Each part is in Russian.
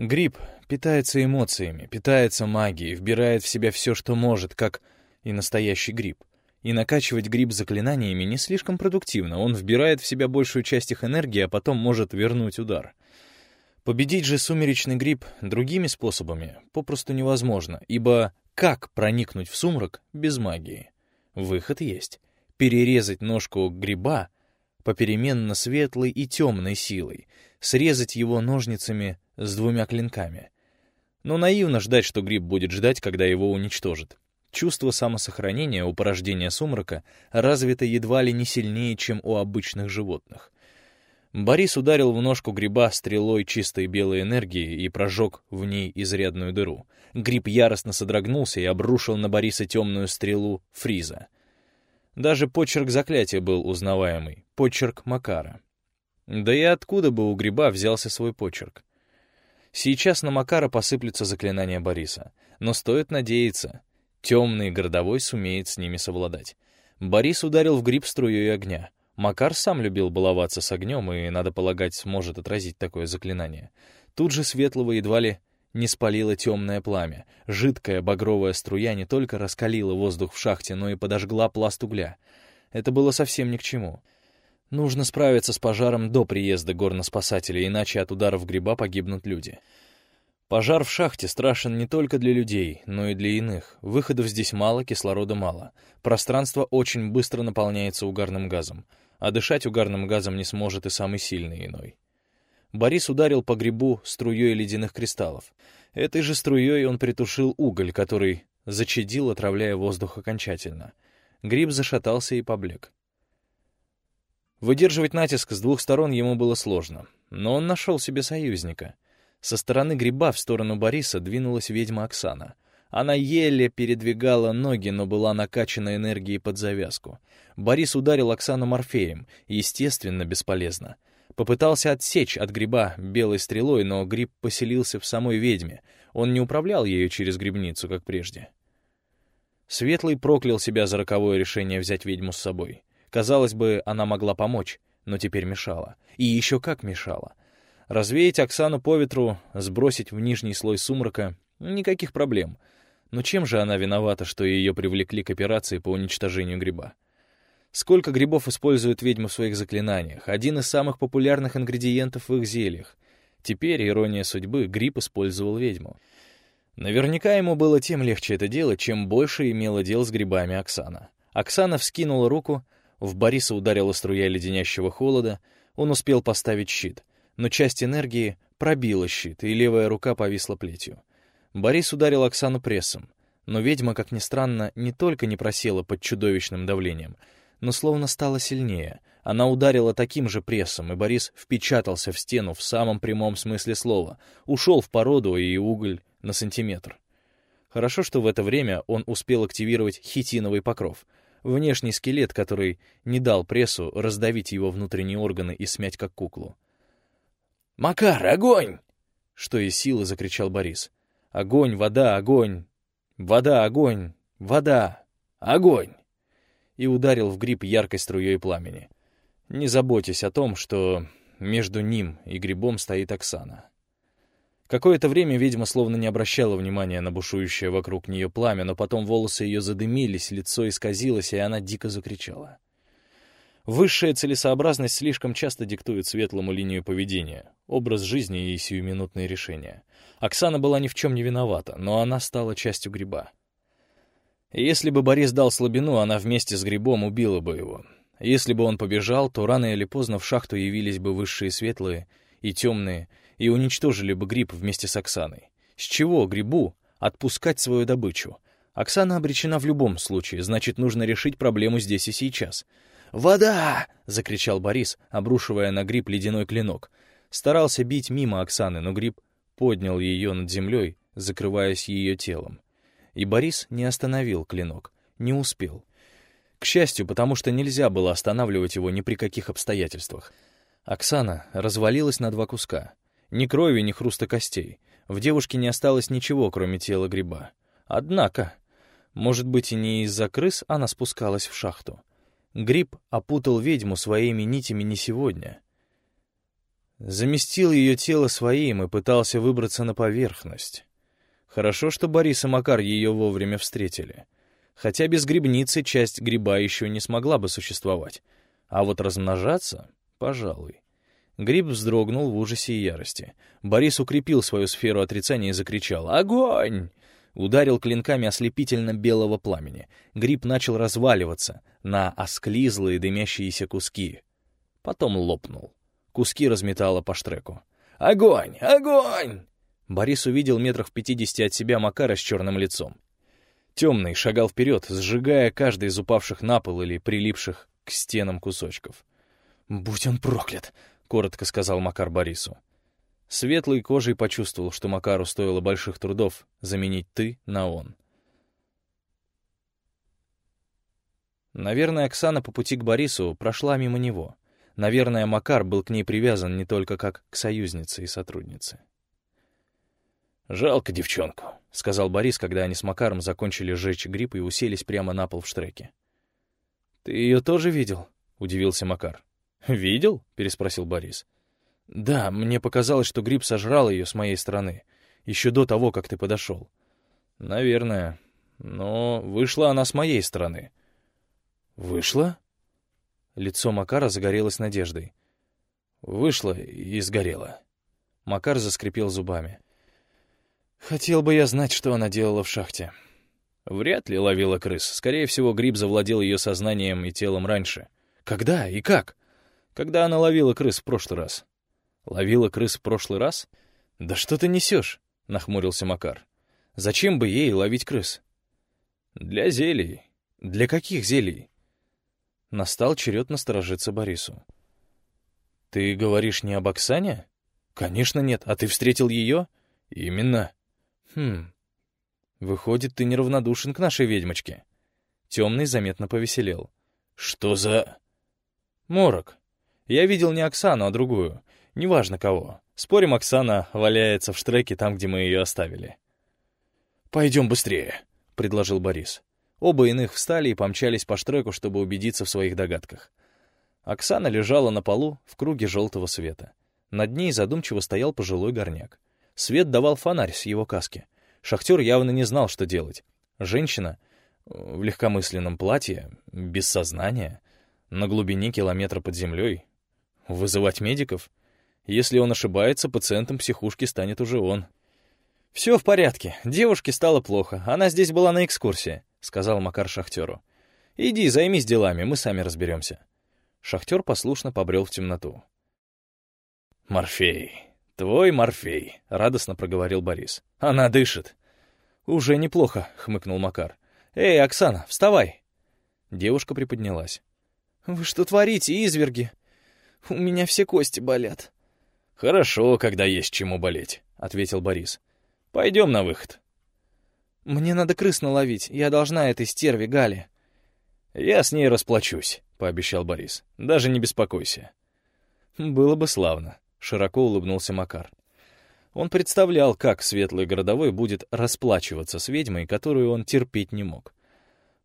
Гриб питается эмоциями, питается магией, вбирает в себя все, что может, как и настоящий гриб. И накачивать гриб заклинаниями не слишком продуктивно, он вбирает в себя большую часть их энергии, а потом может вернуть удар. Победить же сумеречный гриб другими способами попросту невозможно, ибо как проникнуть в сумрак без магии? Выход есть. Перерезать ножку гриба попеременно светлой и темной силой, срезать его ножницами с двумя клинками. Но наивно ждать, что гриб будет ждать, когда его уничтожит. Чувство самосохранения у порождения сумрака развито едва ли не сильнее, чем у обычных животных. Борис ударил в ножку гриба стрелой чистой белой энергии и прожег в ней изрядную дыру. Гриб яростно содрогнулся и обрушил на Бориса темную стрелу фриза. Даже почерк заклятия был узнаваемый, почерк Макара. Да и откуда бы у гриба взялся свой почерк? Сейчас на Макара посыплются заклинания Бориса, но стоит надеяться, темный городовой сумеет с ними совладать. Борис ударил в гриб струей огня — Макар сам любил баловаться с огнем и, надо полагать, сможет отразить такое заклинание. Тут же светлого едва ли не спалило темное пламя. Жидкая багровая струя не только раскалила воздух в шахте, но и подожгла пласт угля. Это было совсем ни к чему. Нужно справиться с пожаром до приезда горноспасателей, иначе от ударов гриба погибнут люди. Пожар в шахте страшен не только для людей, но и для иных. Выходов здесь мало, кислорода мало. Пространство очень быстро наполняется угарным газом а дышать угарным газом не сможет и самый сильный иной. Борис ударил по грибу струей ледяных кристаллов. Этой же струей он притушил уголь, который зачадил, отравляя воздух окончательно. Гриб зашатался и поблек. Выдерживать натиск с двух сторон ему было сложно, но он нашел себе союзника. Со стороны гриба в сторону Бориса двинулась ведьма Оксана — она еле передвигала ноги, но была накачана энергией под завязку. Борис ударил Оксану морфеем, естественно, бесполезно. Попытался отсечь от гриба белой стрелой, но гриб поселился в самой ведьме. Он не управлял ею через грибницу, как прежде. Светлый проклял себя за роковое решение взять ведьму с собой. Казалось бы, она могла помочь, но теперь мешала. И еще как мешала. Развеять Оксану по ветру, сбросить в нижний слой сумрака — никаких проблем — но чем же она виновата, что ее привлекли к операции по уничтожению гриба? Сколько грибов используют ведьмы в своих заклинаниях? Один из самых популярных ингредиентов в их зельях. Теперь, ирония судьбы, гриб использовал ведьму. Наверняка ему было тем легче это делать, чем больше имела дел с грибами Оксана. Оксана вскинула руку, в Бориса ударила струя леденящего холода, он успел поставить щит, но часть энергии пробила щит, и левая рука повисла плетью. Борис ударил Оксану прессом, но ведьма, как ни странно, не только не просела под чудовищным давлением, но словно стала сильнее. Она ударила таким же прессом, и Борис впечатался в стену в самом прямом смысле слова, ушел в породу и уголь на сантиметр. Хорошо, что в это время он успел активировать хитиновый покров, внешний скелет, который не дал прессу раздавить его внутренние органы и смять как куклу. «Макар, огонь!» — что из силы закричал Борис. Огонь, вода, огонь, вода, огонь, вода, огонь!» И ударил в гриб яркой струей пламени. Не заботьтесь о том, что между ним и грибом стоит Оксана. Какое-то время ведьма словно не обращала внимания на бушующее вокруг нее пламя, но потом волосы ее задымились, лицо исказилось, и она дико закричала. Высшая целесообразность слишком часто диктует светлому линию поведения, образ жизни и сиюминутные решения. Оксана была ни в чем не виновата, но она стала частью гриба. Если бы Борис дал слабину, она вместе с грибом убила бы его. Если бы он побежал, то рано или поздно в шахту явились бы высшие светлые и темные и уничтожили бы гриб вместе с Оксаной. С чего грибу отпускать свою добычу? Оксана обречена в любом случае, значит, нужно решить проблему здесь и сейчас — «Вода!» — закричал Борис, обрушивая на гриб ледяной клинок. Старался бить мимо Оксаны, но гриб поднял ее над землей, закрываясь ее телом. И Борис не остановил клинок, не успел. К счастью, потому что нельзя было останавливать его ни при каких обстоятельствах. Оксана развалилась на два куска. Ни крови, ни хруста костей. В девушке не осталось ничего, кроме тела гриба. Однако, может быть, и не из-за крыс она спускалась в шахту. Гриб опутал ведьму своими нитями не сегодня. заместил ее тело своим и пытался выбраться на поверхность. Хорошо, что Борис и Макар ее вовремя встретили. Хотя без грибницы часть гриба еще не смогла бы существовать. А вот размножаться — пожалуй. Гриб вздрогнул в ужасе и ярости. Борис укрепил свою сферу отрицания и закричал «Огонь!» Ударил клинками ослепительно белого пламени. Гриб начал разваливаться на осклизлые дымящиеся куски. Потом лопнул. Куски разметало по штреку. «Огонь! Огонь!» Борис увидел метрах в пятидесяти от себя Макара с черным лицом. Темный шагал вперед, сжигая каждый из упавших на пол или прилипших к стенам кусочков. «Будь он проклят!» — коротко сказал Макар Борису. Светлой кожей почувствовал, что Макару стоило больших трудов заменить «ты» на «он». Наверное, Оксана по пути к Борису прошла мимо него. Наверное, Макар был к ней привязан не только как к союзнице и сотруднице. «Жалко девчонку», — сказал Борис, когда они с Макаром закончили сжечь гриб и уселись прямо на пол в штреке. «Ты ее тоже видел?» — удивился Макар. «Видел?» — переспросил Борис. «Да, мне показалось, что гриб сожрал ее с моей стороны, еще до того, как ты подошел». «Наверное. Но вышла она с моей стороны». «Вышла?» Лицо Макара загорелось надеждой. «Вышла и сгорела». Макар заскрипел зубами. «Хотел бы я знать, что она делала в шахте». Вряд ли ловила крыс. Скорее всего, гриб завладел ее сознанием и телом раньше. Когда и как? Когда она ловила крыс в прошлый раз. Ловила крыс в прошлый раз? Да что ты несешь? Нахмурился Макар. Зачем бы ей ловить крыс? Для зелий. Для каких зелий? Настал черед насторожиться Борису. Ты говоришь не об Оксане? Конечно нет. А ты встретил ее? Именно. Хм. Выходит, ты неравнодушен к нашей ведьмочке. Темный заметно повеселел. Что за... Морок. Я видел не Оксану, а другую. Неважно кого. Спорим, Оксана валяется в штреке там, где мы ее оставили. «Пойдем быстрее», — предложил Борис. Оба иных встали и помчались по штреку, чтобы убедиться в своих догадках. Оксана лежала на полу в круге желтого света. Над ней задумчиво стоял пожилой горняк. Свет давал фонарь с его каски. Шахтер явно не знал, что делать. Женщина в легкомысленном платье, без сознания, на глубине километра под землей. Вызывать медиков? Если он ошибается, пациентом психушки станет уже он. «Все в порядке. Девушке стало плохо. Она здесь была на экскурсии», — сказал Макар шахтеру. «Иди, займись делами, мы сами разберемся». Шахтер послушно побрел в темноту. «Морфей, твой Морфей», — радостно проговорил Борис. «Она дышит». «Уже неплохо», — хмыкнул Макар. «Эй, Оксана, вставай!» Девушка приподнялась. «Вы что творите, изверги? У меня все кости болят». «Хорошо, когда есть чему болеть», — ответил Борис. «Пойдем на выход». «Мне надо крыс наловить. Я должна этой стерве Гале». «Я с ней расплачусь», — пообещал Борис. «Даже не беспокойся». «Было бы славно», — широко улыбнулся Макар. Он представлял, как светлый городовой будет расплачиваться с ведьмой, которую он терпеть не мог.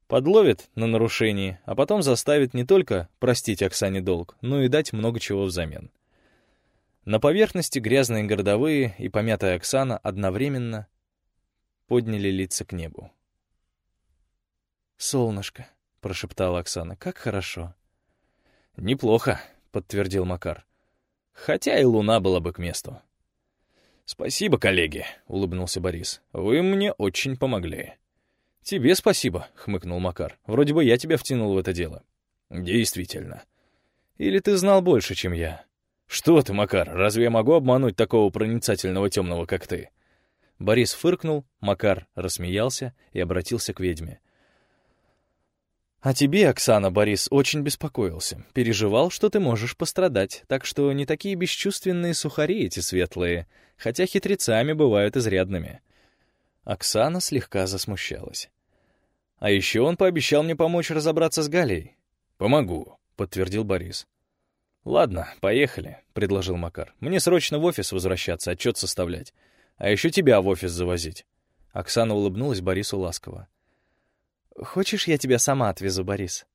Подловит на нарушении, а потом заставит не только простить Оксане долг, но и дать много чего взамен. На поверхности грязные городовые и помятая Оксана одновременно подняли лица к небу. «Солнышко», — прошептала Оксана, — «как хорошо». «Неплохо», — подтвердил Макар. «Хотя и луна была бы к месту». «Спасибо, коллеги», — улыбнулся Борис. «Вы мне очень помогли». «Тебе спасибо», — хмыкнул Макар. «Вроде бы я тебя втянул в это дело». «Действительно». «Или ты знал больше, чем я?» «Что ты, Макар, разве я могу обмануть такого проницательного темного, как ты?» Борис фыркнул, Макар рассмеялся и обратился к ведьме. «А тебе, Оксана, Борис очень беспокоился. Переживал, что ты можешь пострадать, так что не такие бесчувственные сухари эти светлые, хотя хитрецами бывают изрядными». Оксана слегка засмущалась. «А еще он пообещал мне помочь разобраться с Галей». «Помогу», — подтвердил Борис. «Ладно, поехали», — предложил Макар. «Мне срочно в офис возвращаться, отчет составлять. А еще тебя в офис завозить». Оксана улыбнулась Борису ласково. «Хочешь, я тебя сама отвезу, Борис?»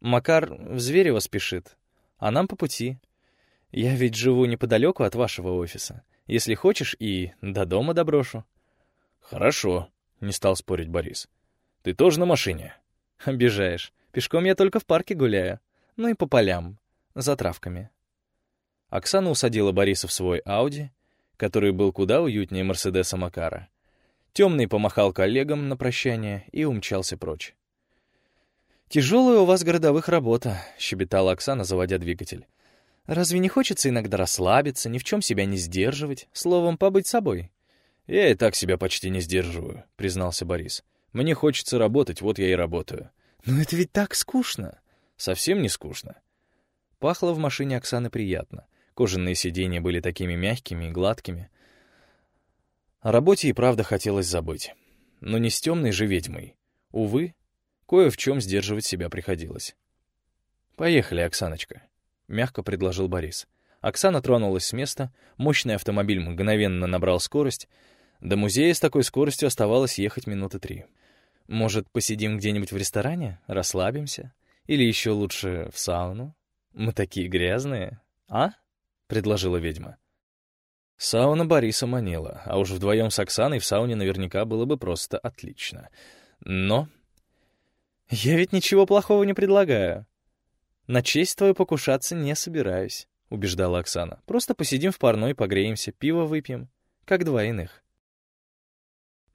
«Макар в Зверево спешит, а нам по пути». Я ведь живу неподалеку от вашего офиса. Если хочешь, и до дома доброшу». «Хорошо», — не стал спорить Борис. «Ты тоже на машине?» «Обижаешь. Пешком я только в парке гуляю. Ну и по полям. За травками». Оксана усадила Бориса в свой Ауди, который был куда уютнее Мерседеса Макара. Темный помахал коллегам на прощание и умчался прочь. «Тяжелая у вас городовых работа», — щебетала Оксана, заводя двигатель. «Разве не хочется иногда расслабиться, ни в чем себя не сдерживать, словом, побыть собой?» «Я и так себя почти не сдерживаю», — признался Борис. «Мне хочется работать, вот я и работаю». «Но это ведь так скучно». «Совсем не скучно». Пахло в машине Оксаны приятно. Кожаные сиденья были такими мягкими и гладкими. О работе и правда хотелось забыть. Но не с темной же ведьмой. Увы, Кое в чем сдерживать себя приходилось. «Поехали, Оксаночка», — мягко предложил Борис. Оксана тронулась с места, мощный автомобиль мгновенно набрал скорость. До музея с такой скоростью оставалось ехать минуты три. «Может, посидим где-нибудь в ресторане? Расслабимся? Или еще лучше в сауну? Мы такие грязные, а?» — предложила ведьма. Сауна Бориса манила, а уж вдвоем с Оксаной в сауне наверняка было бы просто отлично. Но «Я ведь ничего плохого не предлагаю. На честь твою покушаться не собираюсь», — убеждала Оксана. «Просто посидим в парной, погреемся, пиво выпьем, как два иных».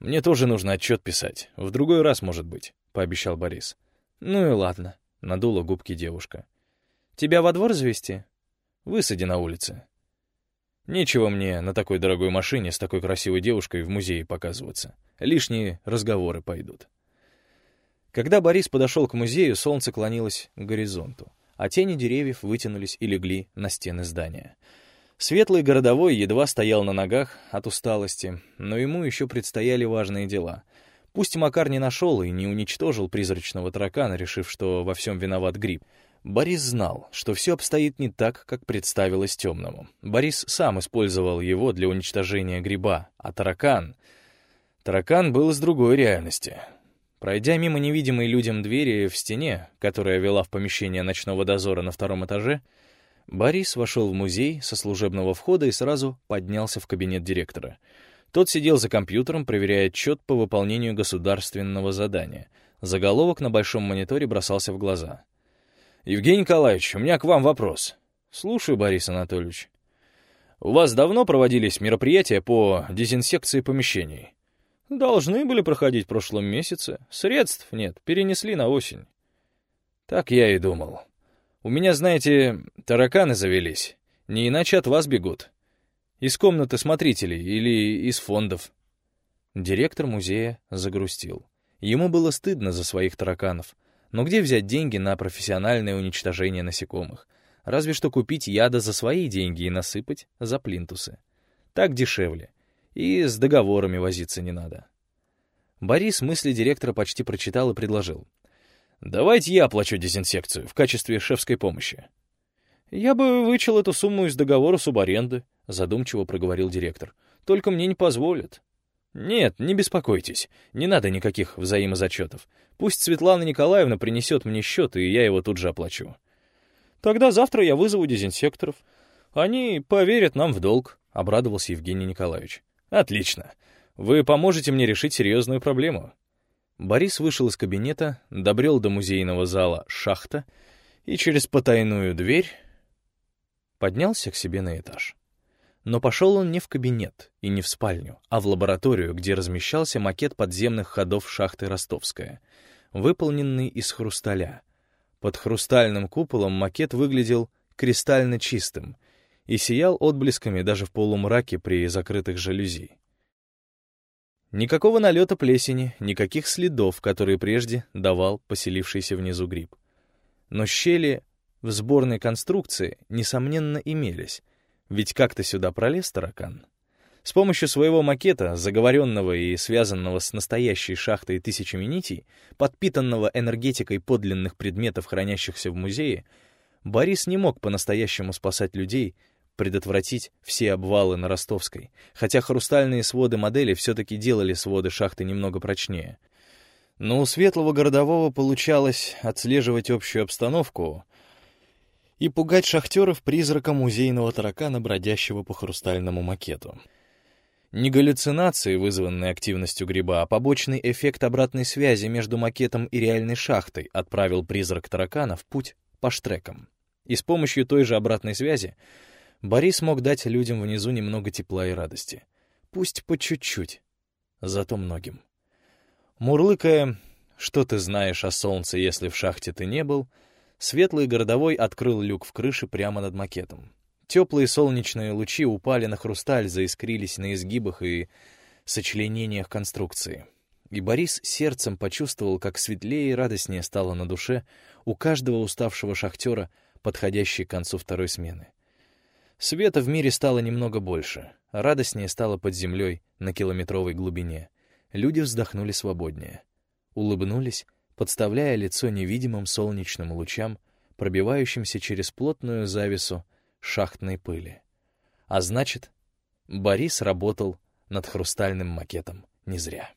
«Мне тоже нужно отчет писать. В другой раз, может быть», — пообещал Борис. «Ну и ладно», — надула губки девушка. «Тебя во двор завести? Высади на улице. Нечего мне на такой дорогой машине с такой красивой девушкой в музее показываться. Лишние разговоры пойдут». Когда Борис подошел к музею, солнце клонилось к горизонту, а тени деревьев вытянулись и легли на стены здания. Светлый городовой едва стоял на ногах от усталости, но ему еще предстояли важные дела. Пусть Макар не нашел и не уничтожил призрачного таракана, решив, что во всем виноват гриб, Борис знал, что все обстоит не так, как представилось темному. Борис сам использовал его для уничтожения гриба, а таракан... Таракан был из другой реальности. Пройдя мимо невидимой людям двери в стене, которая вела в помещение ночного дозора на втором этаже, Борис вошел в музей со служебного входа и сразу поднялся в кабинет директора. Тот сидел за компьютером, проверяя отчет по выполнению государственного задания. Заголовок на большом мониторе бросался в глаза. «Евгений Николаевич, у меня к вам вопрос». «Слушаю, Борис Анатольевич». «У вас давно проводились мероприятия по дезинсекции помещений?» Должны были проходить в прошлом месяце. Средств нет, перенесли на осень. Так я и думал. У меня, знаете, тараканы завелись. Не иначе от вас бегут. Из комнаты смотрителей или из фондов. Директор музея загрустил. Ему было стыдно за своих тараканов. Но где взять деньги на профессиональное уничтожение насекомых? Разве что купить яда за свои деньги и насыпать за плинтусы. Так дешевле и с договорами возиться не надо. Борис мысли директора почти прочитал и предложил. «Давайте я оплачу дезинсекцию в качестве шефской помощи». «Я бы вычел эту сумму из договора субаренды», — задумчиво проговорил директор. «Только мне не позволят». «Нет, не беспокойтесь, не надо никаких взаимозачетов. Пусть Светлана Николаевна принесет мне счет, и я его тут же оплачу». «Тогда завтра я вызову дезинсекторов. Они поверят нам в долг», — обрадовался Евгений Николаевич. «Отлично. Вы поможете мне решить серьезную проблему». Борис вышел из кабинета, добрел до музейного зала «Шахта» и через потайную дверь поднялся к себе на этаж. Но пошел он не в кабинет и не в спальню, а в лабораторию, где размещался макет подземных ходов шахты Ростовская, выполненный из хрусталя. Под хрустальным куполом макет выглядел кристально чистым — и сиял отблесками даже в полумраке при закрытых жалюзи. Никакого налета плесени, никаких следов, которые прежде давал поселившийся внизу гриб. Но щели в сборной конструкции, несомненно, имелись, ведь как-то сюда пролез таракан. С помощью своего макета, заговоренного и связанного с настоящей шахтой тысячами нитей, подпитанного энергетикой подлинных предметов, хранящихся в музее, Борис не мог по-настоящему спасать людей, предотвратить все обвалы на Ростовской, хотя хрустальные своды модели все-таки делали своды шахты немного прочнее. Но у светлого городового получалось отслеживать общую обстановку и пугать шахтеров призраком музейного таракана, бродящего по хрустальному макету. Не галлюцинации, вызванные активностью гриба, а побочный эффект обратной связи между макетом и реальной шахтой отправил призрак таракана в путь по штрекам. И с помощью той же обратной связи Борис мог дать людям внизу немного тепла и радости. Пусть по чуть-чуть, зато многим. Мурлыкая «Что ты знаешь о солнце, если в шахте ты не был?», светлый городовой открыл люк в крыше прямо над макетом. Теплые солнечные лучи упали на хрусталь, заискрились на изгибах и сочленениях конструкции. И Борис сердцем почувствовал, как светлее и радостнее стало на душе у каждого уставшего шахтера, подходящей к концу второй смены. Света в мире стало немного больше, радостнее стало под землей на километровой глубине. Люди вздохнули свободнее. Улыбнулись, подставляя лицо невидимым солнечным лучам, пробивающимся через плотную завесу шахтной пыли. А значит, Борис работал над хрустальным макетом не зря.